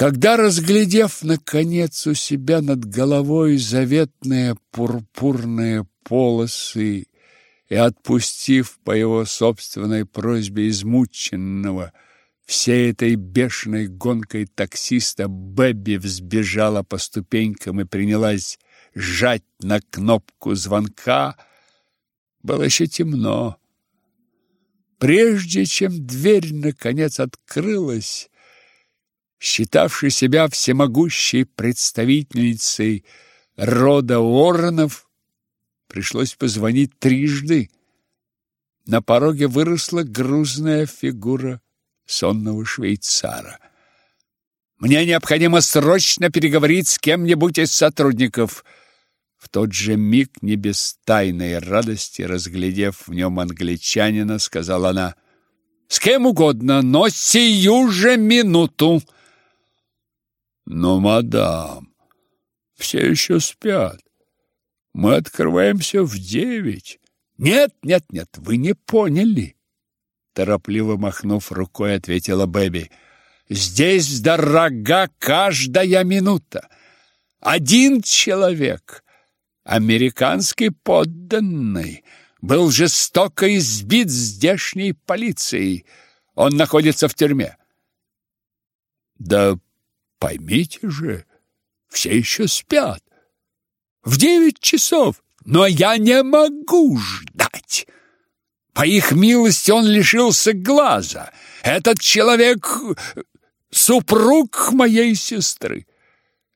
Когда, разглядев, наконец, у себя над головой заветные пурпурные полосы и отпустив по его собственной просьбе измученного всей этой бешеной гонкой таксиста, Бэбби взбежала по ступенькам и принялась сжать на кнопку звонка. Было еще темно. Прежде чем дверь наконец открылась, считавший себя всемогущей представительницей рода Уорренов, пришлось позвонить трижды. На пороге выросла грузная фигура сонного швейцара. «Мне необходимо срочно переговорить с кем-нибудь из сотрудников», в тот же миг, не без тайной радости, разглядев в нем англичанина, сказала она, «С кем угодно, но сию же минуту!» Но, мадам, все еще спят. Мы открываемся в девять. Нет, нет, нет, вы не поняли. Торопливо махнув рукой, ответила Бэби. Здесь дорога каждая минута. Один человек, американский подданный, был жестоко избит здешней полицией. Он находится в тюрьме. Да Поймите же, все еще спят. В девять часов, но я не могу ждать. По их милости он лишился глаза. Этот человек — супруг моей сестры.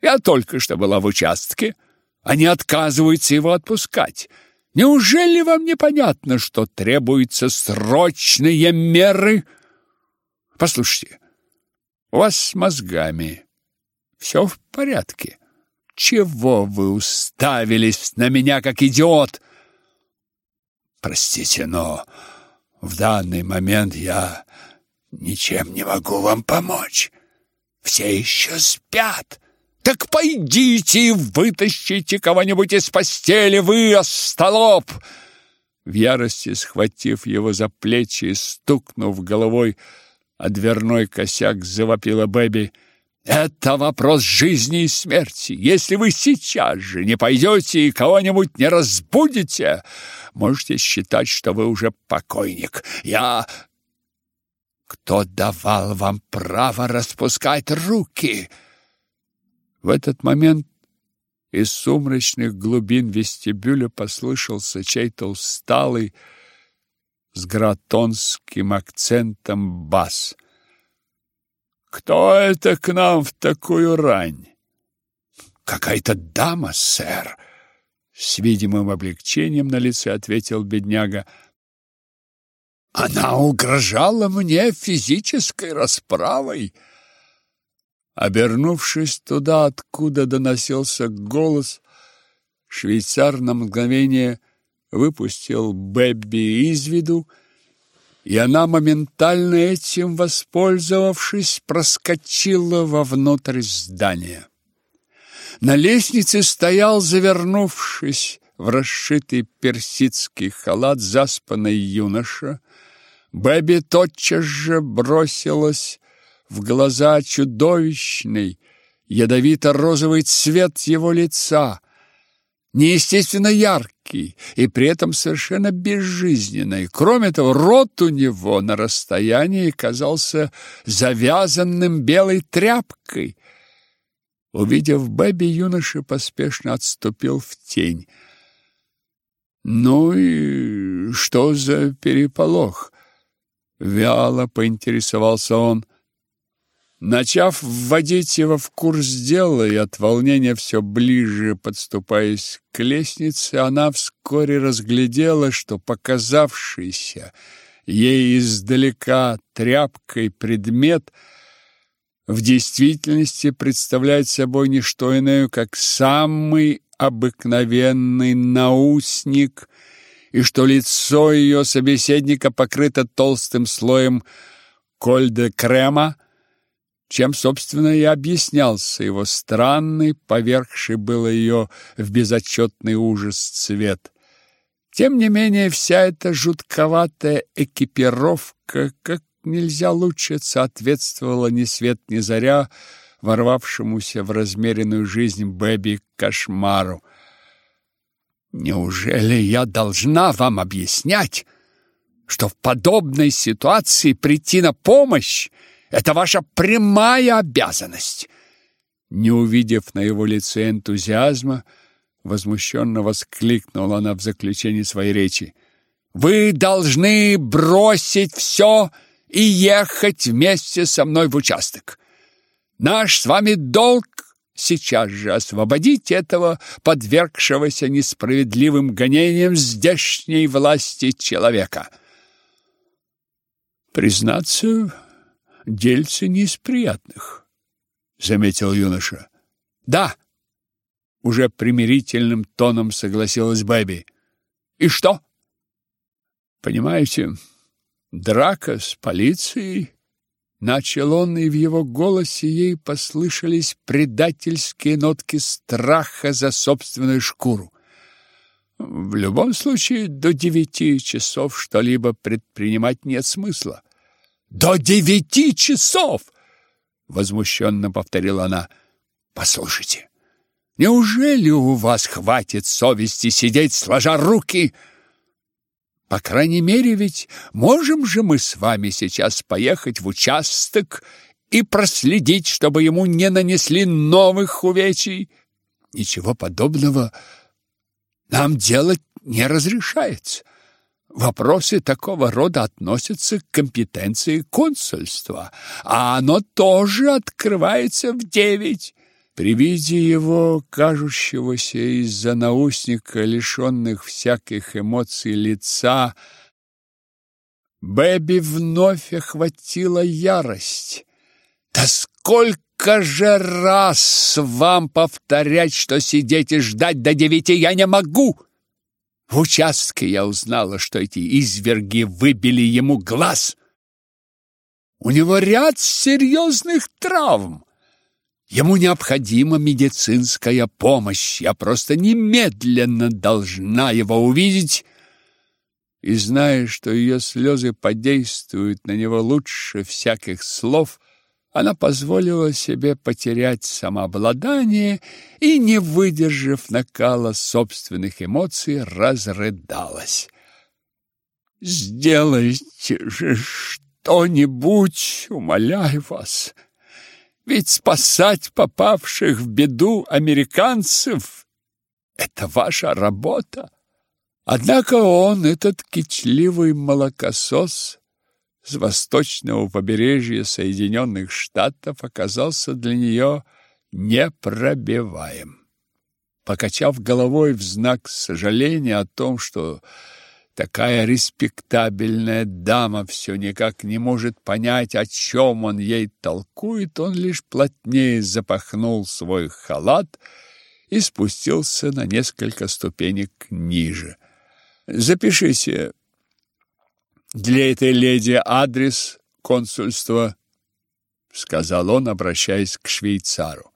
Я только что была в участке. Они отказываются его отпускать. Неужели вам непонятно, что требуются срочные меры? Послушайте, у вас с мозгами все в порядке. Чего вы уставились на меня, как идиот? Простите, но в данный момент я ничем не могу вам помочь. Все еще спят. Так пойдите и вытащите кого-нибудь из постели, вы, остолоп!» В ярости схватив его за плечи и стукнув головой, а дверной косяк завопила Бэби – это вопрос жизни и смерти. Если вы сейчас же не пойдете и кого-нибудь не разбудите, можете считать, что вы уже покойник. Я... Кто давал вам право распускать руки? В этот момент из сумрачных глубин вестибюля послышался чей-то усталый с гратонским акцентом бас. Кто это к нам в такую рань? Какая-то дама, сэр, с видимым облегчением на лице ответил бедняга. Она угрожала мне физической расправой. Обернувшись туда, откуда доносился голос, швейцар на мгновение выпустил Бэбби из виду и она, моментально этим воспользовавшись, проскочила вовнутрь здания. На лестнице стоял, завернувшись в расшитый персидский халат, заспанный юноша. Бэби тотчас же бросилась в глаза чудовищный, ядовито-розовый цвет его лица, неестественно яркий и при этом совершенно безжизненный. Кроме того, рот у него на расстоянии казался завязанным белой тряпкой. Увидев Бэби, юноша поспешно отступил в тень. «Ну и что за переполох?» Вяло поинтересовался он. Начав вводить его в курс дела и от волнения все ближе подступаясь к лестнице, она вскоре разглядела, что показавшийся ей издалека тряпкой предмет в действительности представляет собой не что иное, как самый обыкновенный наусник, и что лицо ее собеседника покрыто толстым слоем кольде-крема, чем, собственно, и объяснялся его странный, повергший было ее в безотчетный ужас цвет. Тем не менее, вся эта жутковатая экипировка как нельзя лучше соответствовала ни свет ни заря ворвавшемуся в размеренную жизнь Бэби кошмару. Неужели я должна вам объяснять, что в подобной ситуации прийти на помощь – это ваша прямая обязанность? Не увидев на его лице энтузиазма, возмущенно воскликнула она в заключении своей речи. «Вы должны бросить все и ехать вместе со мной в участок. Наш с вами долг сейчас же освободить этого подвергшегося несправедливым гонениям здешней власти человека. Признаться, дельце не из приятных, заметил юноша. Да, уже примирительным тоном согласилась Бэби. И что? Понимаете, драка с полицией Начал он, и в его голосе ей послышались предательские нотки страха за собственную шкуру. В любом случае, до девяти часов что-либо предпринимать нет смысла. «До девяти часов!» — возмущенно повторила она. «Послушайте, неужели у вас хватит совести сидеть сложа руки?» По крайней мере, ведь можем же мы с вами сейчас поехать в участок и проследить, чтобы ему не нанесли новых увечий. Ничего подобного нам делать не разрешается. Вопросы такого рода относятся к компетенции консульства, а оно тоже открывается в девять. При виде его, кажущегося из-за наушника, лишенных всяких эмоций лица, Бэби вновь охватила ярость. «Да сколько же раз вам повторять, что сидеть и ждать до девяти я не могу!» В участке я узнала, что эти изверги выбили ему глаз. У него ряд серьезных травм. Ему необходима медицинская помощь. Я просто немедленно должна его увидеть. И зная, что ее слезы подействуют на него лучше всяких слов, она позволила себе потерять самообладание и, не выдержав накала собственных эмоций, разрыдалась. «Сделайте же что-нибудь, умоляю вас!» Ведь спасать попавших в беду американцев — это ваша работа. Однако он, этот кичливый молокосос с восточного побережья Соединенных Штатов, оказался для нее непробиваем. Покачав головой в знак сожаления о том, что Такая респектабельная дама все никак не может понять, о чем он ей толкует, он лишь плотнее запахнул свой халат и спустился на несколько ступенек ниже. Запишите для этой леди адрес консульства, сказал он, обращаясь к швейцару.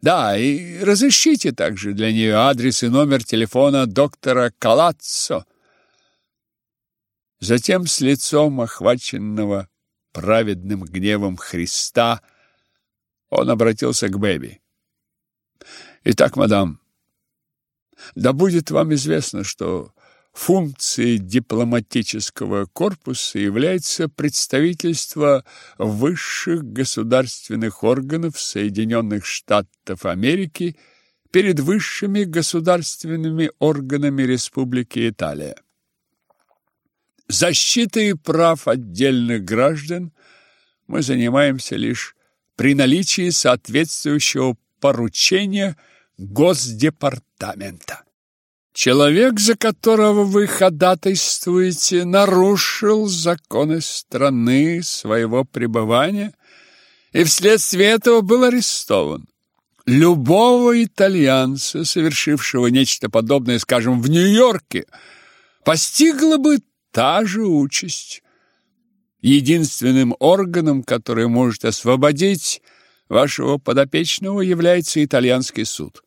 Да, и разыщите также для нее адрес и номер телефона доктора Калаццо. Затем с лицом охваченного праведным гневом Христа он обратился к Бэби. Итак, мадам, да будет вам известно, что функцией дипломатического корпуса является представительство высших государственных органов Соединенных Штатов Америки перед высшими государственными органами Республики Италия. Защитой прав отдельных граждан мы занимаемся лишь при наличии соответствующего поручения Госдепартамента. Человек, за которого вы ходатайствуете, нарушил законы страны своего пребывания и вследствие этого был арестован. Любого итальянца, совершившего нечто подобное, скажем, в Нью-Йорке, постигло бы та же участь. Единственным органом, который может освободить вашего подопечного, является итальянский суд.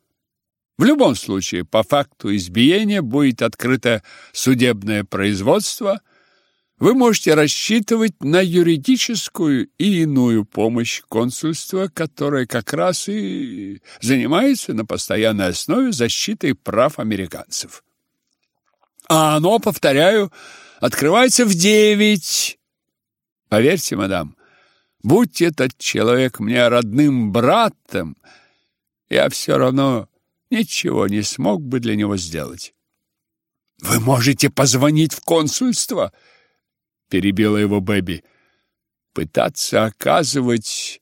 В любом случае, по факту избиения будет открыто судебное производство. вы можете рассчитывать на юридическую и иную помощь консульства, которое как раз и занимается на постоянной основе защитой прав американцев. А оно, повторяю, открывается в девять. Поверьте, мадам, будь этот человек мне родным братом, я все равно ничего не смог бы для него сделать. Вы можете позвонить в консульство, перебила его Бэби. Пытаться оказывать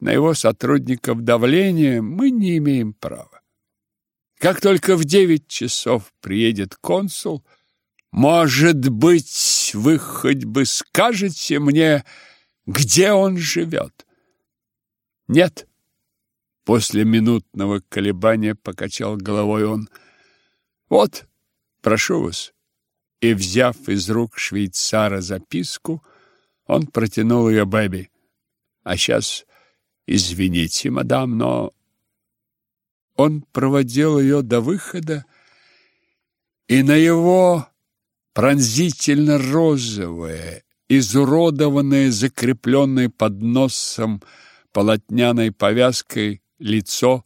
на его сотрудников давление мы не имеем права. Как только в девять часов приедет консул, может быть, вы хоть бы скажете мне, где он живет? Нет. После минутного колебания покачал головой он. Вот, прошу вас. И, взяв из рук швейцара записку, он протянул ее Бэби. А сейчас, извините, мадам, но он проводил ее до выхода, и на его пронзительно розовое, изуродованное, закрепленное под носом полотняной повязкой лицо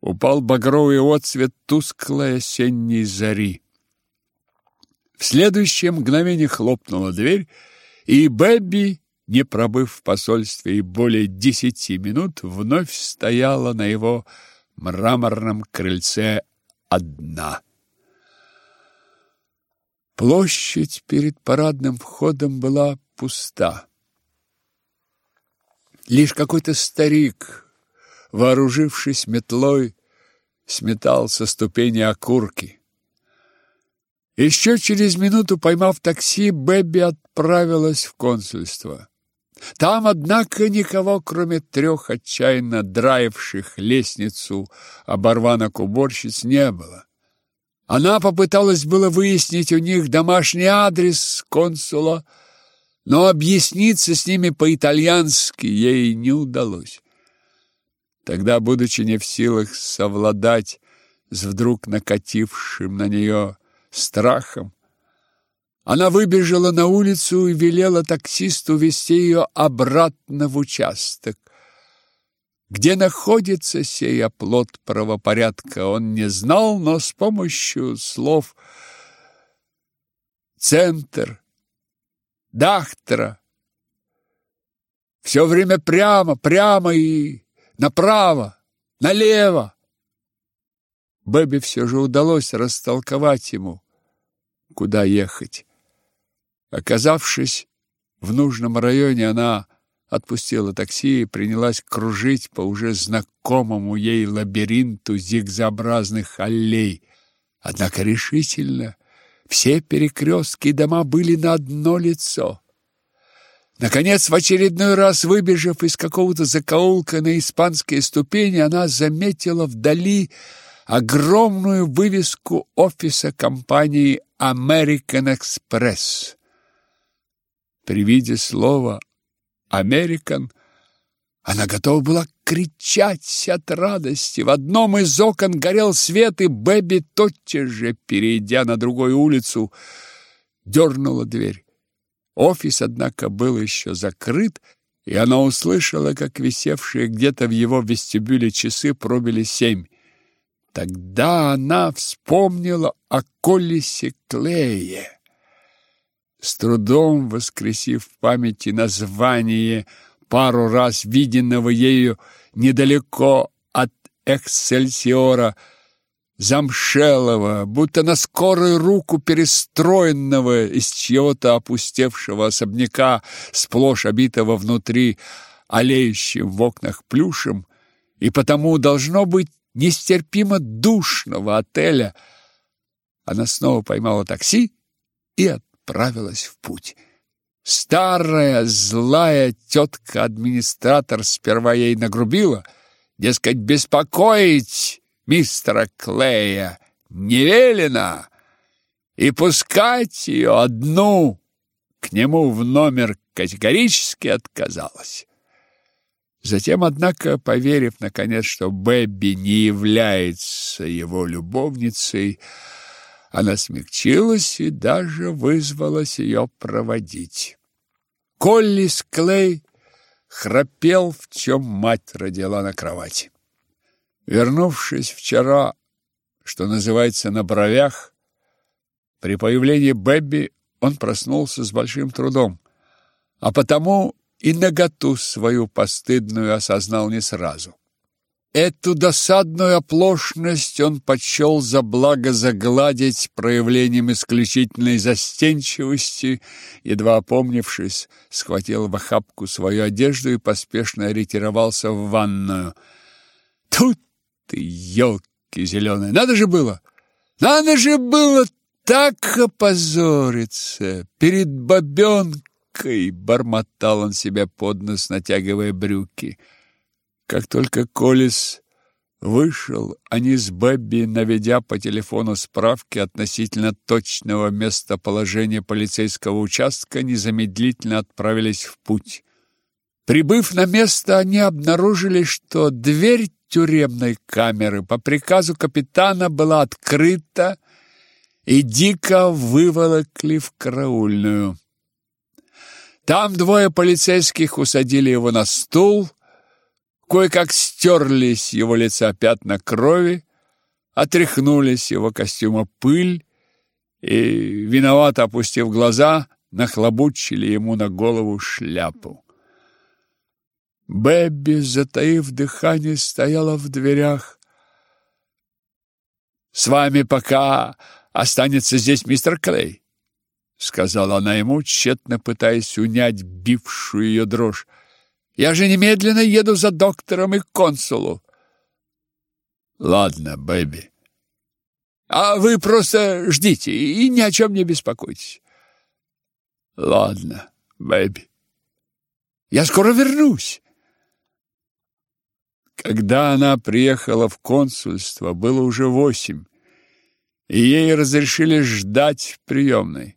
упал багровый отсвет тусклой осенней зари. В следующее мгновение хлопнула дверь, и Бэби, не пробыв в посольстве и более десяти минут, вновь стояла на его мраморном крыльце одна. Площадь перед парадным входом была пуста. Лишь какой-то старик, вооружившись метлой, сметал со ступени окурки. Еще через минуту, поймав такси, Бэби отправилась в консульство. Там, однако, никого, кроме трех отчаянно драивших лестницу оборванок-уборщиц, не было. Она попыталась было выяснить у них домашний адрес консула, но объясниться с ними по-итальянски ей не удалось. Тогда, будучи не в силах совладать с вдруг накатившим на нее страхом, она выбежала на улицу и велела таксисту везти ее обратно в участок. Где находится сей оплот правопорядка, он не знал, но с помощью слов «центр», «дахтра» все время прямо, прямо и направо, налево. Бэби все же удалось растолковать ему, куда ехать. Оказавшись в нужном районе, она отпустила такси и принялась кружить по уже знакомому ей лабиринту зигзообразных аллей. Однако решительно все перекрестки дома были на одно лицо. Наконец, в очередной раз выбежав из какого-то закоулка на испанские ступени, она заметила вдали огромную вывеску офиса компании American Express. При виде слова «Американ» она готова была кричать от радости. В одном из окон горел свет, и Бэби, тотчас же, перейдя на другую улицу, дернула дверь. Офис, однако, был еще закрыт, и она услышала, как висевшие где-то в его вестибюле часы пробили семь. Тогда она вспомнила о Колесе Клее с трудом воскресив в памяти название пару раз виденного ею недалеко от Эксельсиора, замшелого, будто на скорую руку перестроенного из чьего-то опустевшего особняка, сплошь обитого внутри олеющим в окнах плюшем, и потому должно быть нестерпимо душного отеля. Она снова поймала такси и от отправилась в путь. Старая злая тетка-администратор сперва ей нагрубила, дескать, беспокоить мистера Клея не велено, и пускать ее одну к нему в номер категорически отказалась. Затем, однако, поверив наконец, что Бэбби не является его любовницей, она смягчилась и даже вызвалась ее проводить. Коллис Клей храпел, в чем мать родила на кровати. Вернувшись вчера, что называется, на бровях, при появлении Бэбби он проснулся с большим трудом, а потому и наготу свою постыдную осознал не сразу. Эту досадную оплошность он почел за благо загладить проявлением исключительной застенчивости, едва опомнившись, схватил в охапку свою одежду и поспешно ретировался в ванную. Тут ты, елки зеленые, надо же было! Надо же было так опозориться перед бабенкой! Бормотал он себя под нос, натягивая брюки. Как только Колес вышел, они с Бэбби, наведя по телефону справки относительно точного местоположения полицейского участка, незамедлительно отправились в путь. Прибыв на место, они обнаружили, что дверь тюремной камеры по приказу капитана была открыта, и дико выволокли в караульную. Там двое полицейских усадили его на стул, кое-как стерлись его лица пятна крови, отряхнулись его костюма пыль и, виновато опустив глаза, нахлобучили ему на голову шляпу. Бэбби, затаив дыхание, стояла в дверях. «С вами пока останется здесь мистер Клей», — сказала она ему, тщетно пытаясь унять бившую ее дрожь. Я же немедленно еду за доктором и к консулу. Ладно, Бэби. А вы просто ждите и ни о чем не беспокойтесь. Ладно, Бэби. Я скоро вернусь. Когда она приехала в консульство, было уже восемь, и ей разрешили ждать в приемной.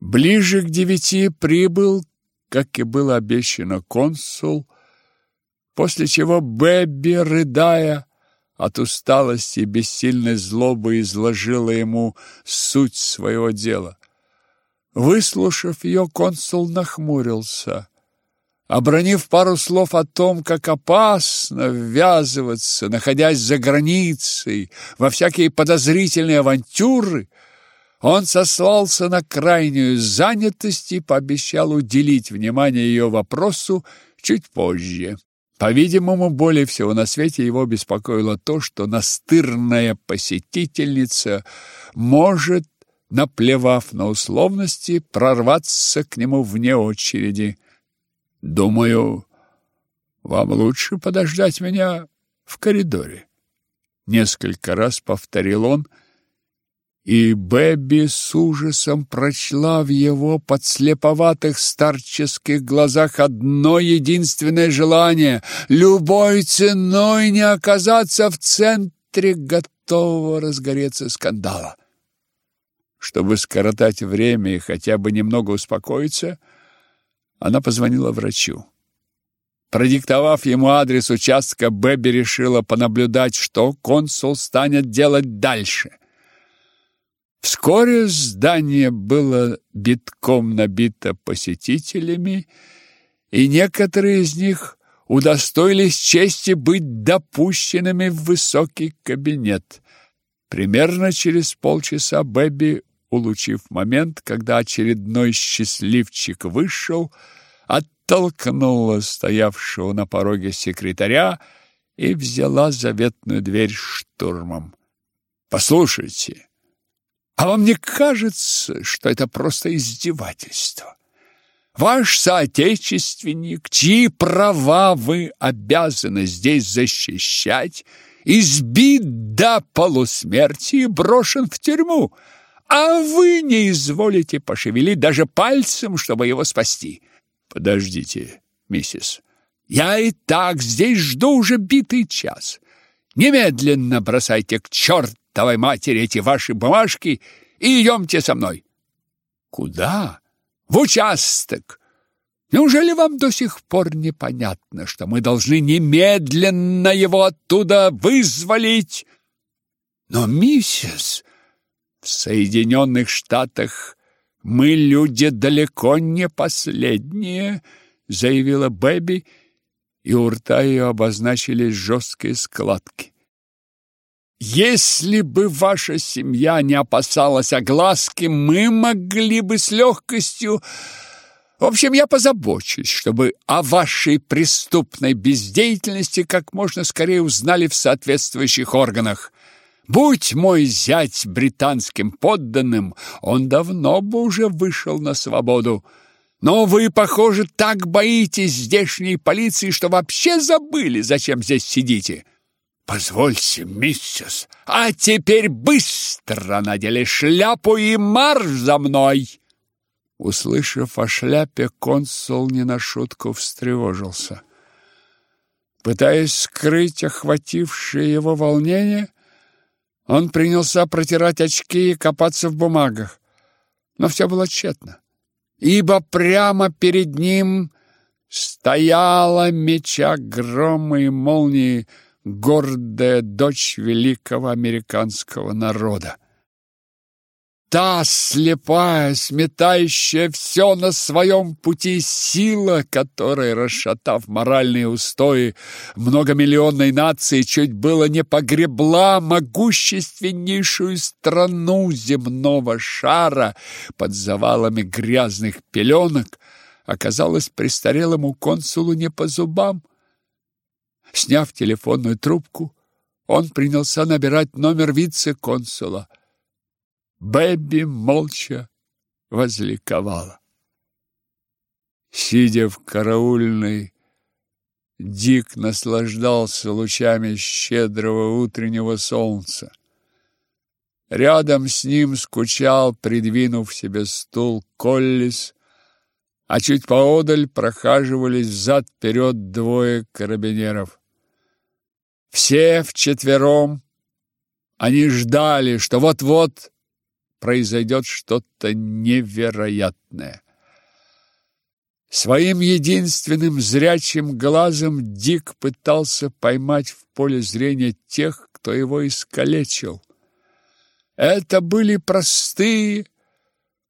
Ближе к девяти прибыл как и было обещано, консул, после чего Бэбби, рыдая от усталости и бессильной злобы, изложила ему суть своего дела. Выслушав ее, консул нахмурился. Обронив пару слов о том, как опасно ввязываться, находясь за границей, во всякие подозрительные авантюры, он сослался на крайнюю занятость и пообещал уделить внимание ее вопросу чуть позже. По-видимому, более всего на свете его беспокоило то, что настырная посетительница может, наплевав на условности, прорваться к нему вне очереди. «Думаю, вам лучше подождать меня в коридоре», — несколько раз повторил он, — и Бэби с ужасом прочла в его подслеповатых старческих глазах одно единственное желание — любой ценой не оказаться в центре готового разгореться скандала. Чтобы скоротать время и хотя бы немного успокоиться, она позвонила врачу. Продиктовав ему адрес участка, Бэби решила понаблюдать, что консул станет делать дальше — Вскоре здание было битком набито посетителями, и некоторые из них удостоились чести быть допущенными в высокий кабинет. Примерно через полчаса Бэби, улучив момент, когда очередной счастливчик вышел, оттолкнула стоявшего на пороге секретаря и взяла заветную дверь штурмом. «Послушайте», а вам не кажется, что это просто издевательство? Ваш соотечественник, чьи права вы обязаны здесь защищать, избит до полусмерти и брошен в тюрьму, а вы не изволите пошевелить даже пальцем, чтобы его спасти. Подождите, миссис. Я и так здесь жду уже битый час. Немедленно бросайте к черту Давай матери эти ваши бумажки и идемте со мной. Куда? В участок. Неужели вам до сих пор непонятно, что мы должны немедленно его оттуда вызволить? Но, миссис, В Соединенных Штатах мы люди далеко не последние, заявила Бэби, и у рта ее обозначились жесткие складки. Если бы ваша семья не опасалась огласки, мы могли бы с легкостью... В общем, я позабочусь, чтобы о вашей преступной бездеятельности как можно скорее узнали в соответствующих органах. Будь мой зять британским подданным, он давно бы уже вышел на свободу. Но вы, похоже, так боитесь здешней полиции, что вообще забыли, зачем здесь сидите. Позвольте, миссис, а теперь быстро надели шляпу и марш за мной. Услышав о шляпе, консул не на шутку встревожился. Пытаясь скрыть охватившее его волнение, он принялся протирать очки и копаться в бумагах. Но все было тщетно, ибо прямо перед ним стояла меча грома и молнии гордая дочь великого американского народа. Та слепая, сметающая все на своем пути сила, которая, расшатав моральные устои многомиллионной нации, чуть было не погребла могущественнейшую страну земного шара под завалами грязных пеленок, оказалась престарелому консулу не по зубам. Сняв телефонную трубку, он принялся набирать номер вице-консула. Бэби молча возликовала. Сидя в караульной, Дик наслаждался лучами щедрого утреннего солнца. Рядом с ним скучал, придвинув себе стул, Коллис, а чуть поодаль прохаживались взад-вперед двое карабинеров. Все вчетвером они ждали, что вот-вот произойдет что-то невероятное. Своим единственным зрячим глазом Дик пытался поймать в поле зрения тех, кто его искалечил. Это были простые,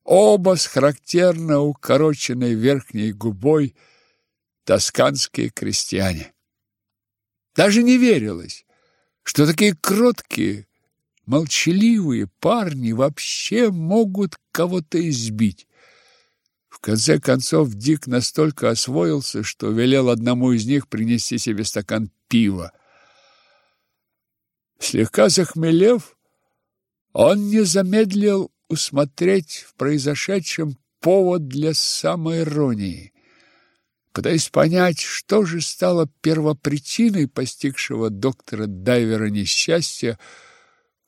оба с характерно укороченной верхней губой тосканские крестьяне. Даже не верилось, что такие кроткие, молчаливые парни вообще могут кого-то избить. В конце концов Дик настолько освоился, что велел одному из них принести себе стакан пива. Слегка захмелев, он не замедлил усмотреть в произошедшем повод для самоиронии. Пытаясь понять, что же стало первопричиной постигшего доктора Дайвера несчастья,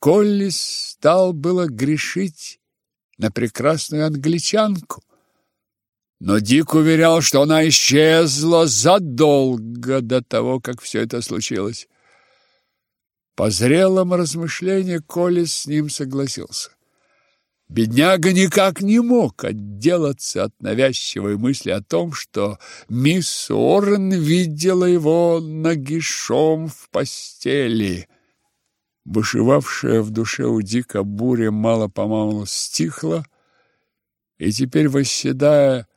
Коллис стал было грешить на прекрасную англичанку. Но Дик уверял, что она исчезла задолго до того, как все это случилось. По зрелом размышлении Коллис с ним согласился. Бедняга никак не мог отделаться от навязчивой мысли о том, что мисс Орен видела его нагишом в постели. Бушевавшая в душе у Дика буря мало-помалу стихла, и теперь, восседая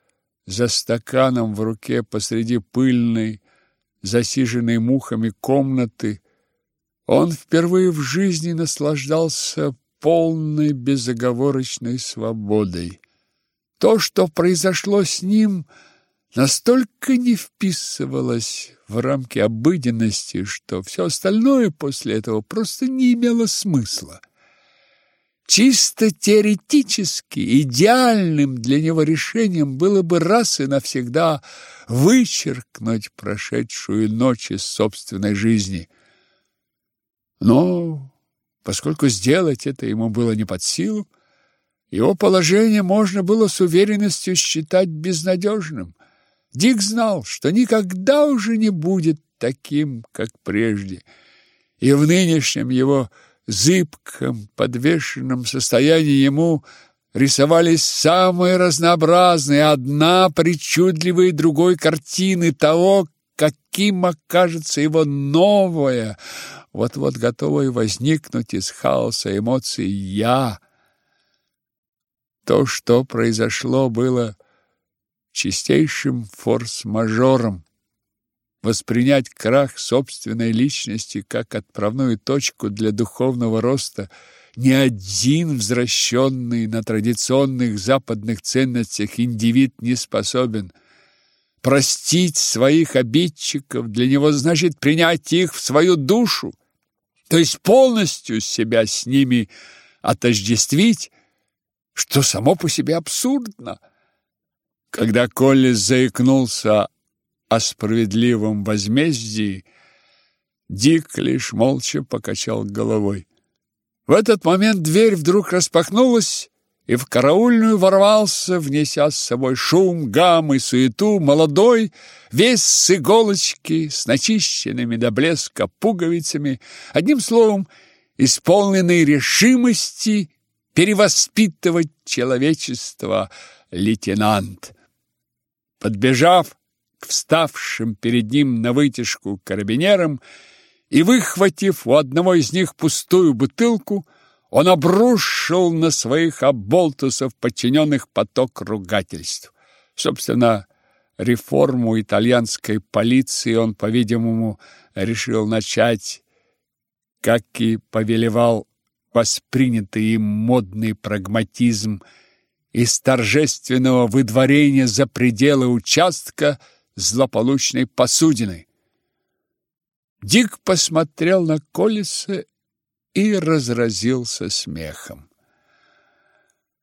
за стаканом в руке посреди пыльной, засиженной мухами комнаты, он впервые в жизни наслаждался полной безоговорочной свободой. То, что произошло с ним, настолько не вписывалось в рамки обыденности, что все остальное после этого просто не имело смысла. Чисто теоретически идеальным для него решением было бы раз и навсегда вычеркнуть прошедшую ночь из собственной жизни. Но Поскольку сделать это ему было не под силу, его положение можно было с уверенностью считать безнадежным. Дик знал, что никогда уже не будет таким, как прежде, и в нынешнем его зыбком, подвешенном состоянии ему рисовались самые разнообразные, одна причудливая другой картины того, каким окажется его новое, вот-вот готовое возникнуть из хаоса эмоций «я», То, что произошло, было чистейшим форс-мажором. Воспринять крах собственной личности как отправную точку для духовного роста ни один возвращенный на традиционных западных ценностях индивид не способен. Простить своих обидчиков для него значит принять их в свою душу, то есть полностью себя с ними отождествить, что само по себе абсурдно. Когда Коллис заикнулся о справедливом возмездии, Дик лишь молча покачал головой. В этот момент дверь вдруг распахнулась, и в караульную ворвался, внеся с собой шум, гам и суету, молодой, весь с иголочки, с начищенными до блеска пуговицами, одним словом, исполненный решимости перевоспитывать человечество лейтенант. Подбежав к вставшим перед ним на вытяжку карабинерам и выхватив у одного из них пустую бутылку, он обрушил на своих оболтусов подчиненных поток ругательств. Собственно, реформу итальянской полиции он, по-видимому, решил начать, как и повелевал воспринятый им модный прагматизм из торжественного выдворения за пределы участка злополучной посудины. Дик посмотрел на Колеса и разразился смехом.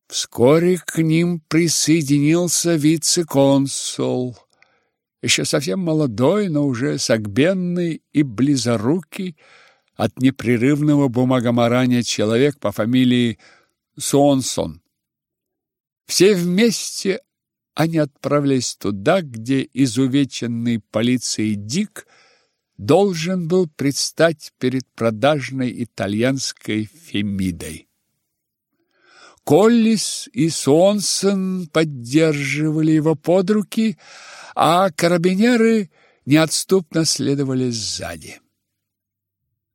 Вскоре к ним присоединился вице-консул, еще совсем молодой, но уже согбенный и близорукий от непрерывного бумагоморания человек по фамилии Сонсон. Все вместе они отправились туда, где изувеченный полицией Дик должен был предстать перед продажной итальянской Фемидой. Коллис и Сонсон поддерживали его под руки, а карабинеры неотступно следовали сзади.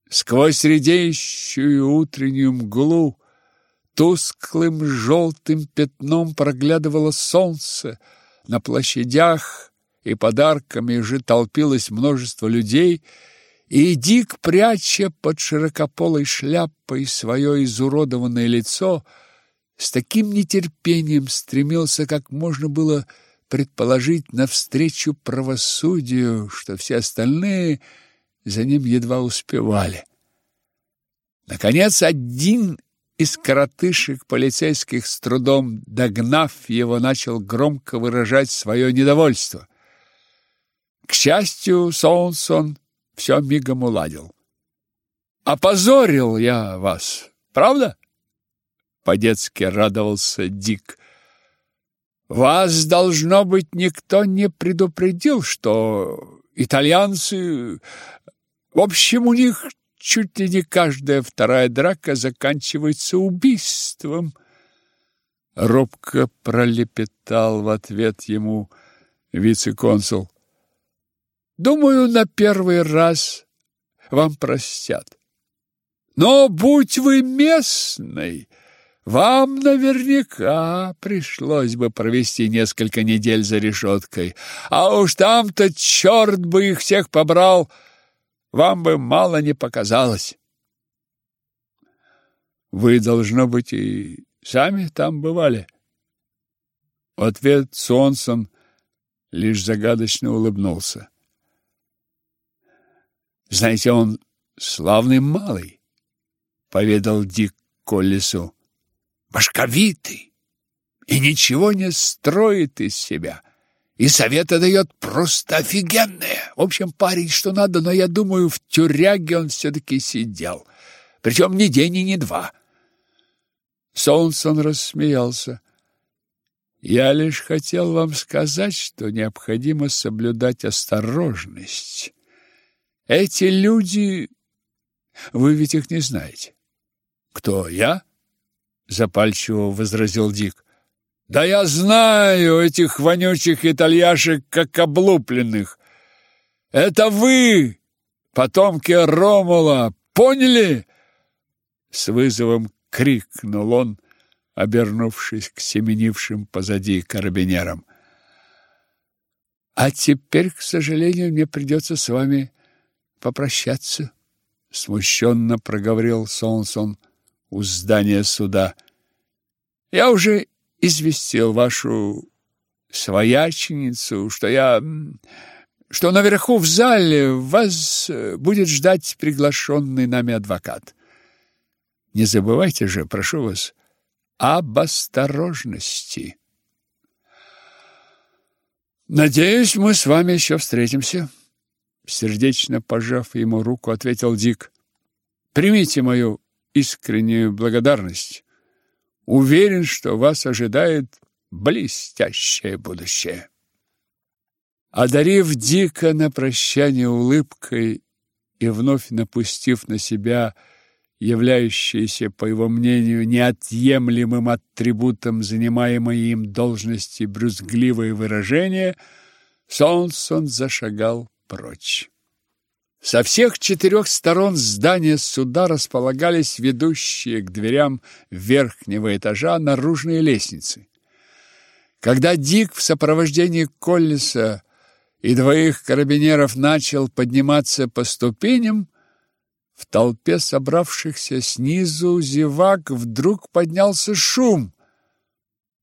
Сквозь редеющую утреннюю мглу тусклым желтым пятном проглядывало солнце на площадях, и подарками уже толпилось множество людей, и Дик, пряча под широкополой шляпой свое изуродованное лицо, с таким нетерпением стремился, как можно было предположить, навстречу правосудию, что все остальные за ним едва успевали. Наконец, один из коротышек полицейских, с трудом догнав его, начал громко выражать свое недовольство. К счастью, Солнсон все мигом уладил. «Опозорил я вас, правда?» По-детски радовался Дик. «Вас, должно быть, никто не предупредил, что итальянцы... В общем, у них чуть ли не каждая вторая драка заканчивается убийством». Робко пролепетал в ответ ему вице-консул. Думаю, на первый раз вам простят. Но будь вы местной, вам наверняка пришлось бы провести несколько недель за решеткой. А уж там-то черт бы их всех побрал, вам бы мало не показалось. Вы, должно быть, и сами там бывали. В ответ Сонсон лишь загадочно улыбнулся. Знаете, он славный малый, поведал Дик Колесу. Башковитый и ничего не строит из себя. И советы дает просто офигенные. В общем, парень что надо, но я думаю, в тюряге он все-таки сидел. Причем ни день и ни два. Солнсон рассмеялся. Я лишь хотел вам сказать, что необходимо соблюдать осторожность. Эти люди... Вы ведь их не знаете. Кто, я? Запальчиво возразил Дик. Да я знаю этих вонючих итальяшек как облупленных. Это вы, потомки Ромула, поняли? С вызовом крикнул он, обернувшись к семенившим позади карабинерам. А теперь, к сожалению, мне придется с вами попрощаться, смущенно проговорил Сонсон у здания суда. Я уже известил вашу свояченицу, что я что наверху в зале вас э, будет ждать приглашенный нами адвокат. Не забывайте же, прошу вас, об осторожности. Надеюсь, мы с вами еще встретимся. Сердечно пожав ему руку, ответил Дик. Примите мою искреннюю благодарность. Уверен, что вас ожидает блестящее будущее. Одарив Дика на прощание улыбкой и вновь напустив на себя являющееся, по его мнению, неотъемлемым атрибутом занимаемой им должности брюзгливое выражение, Сонсон зашагал прочь. Со всех четырех сторон здания суда располагались ведущие к дверям верхнего этажа наружные лестницы. Когда Дик в сопровождении Коллиса и двоих карабинеров начал подниматься по ступеням, в толпе собравшихся снизу зевак вдруг поднялся шум.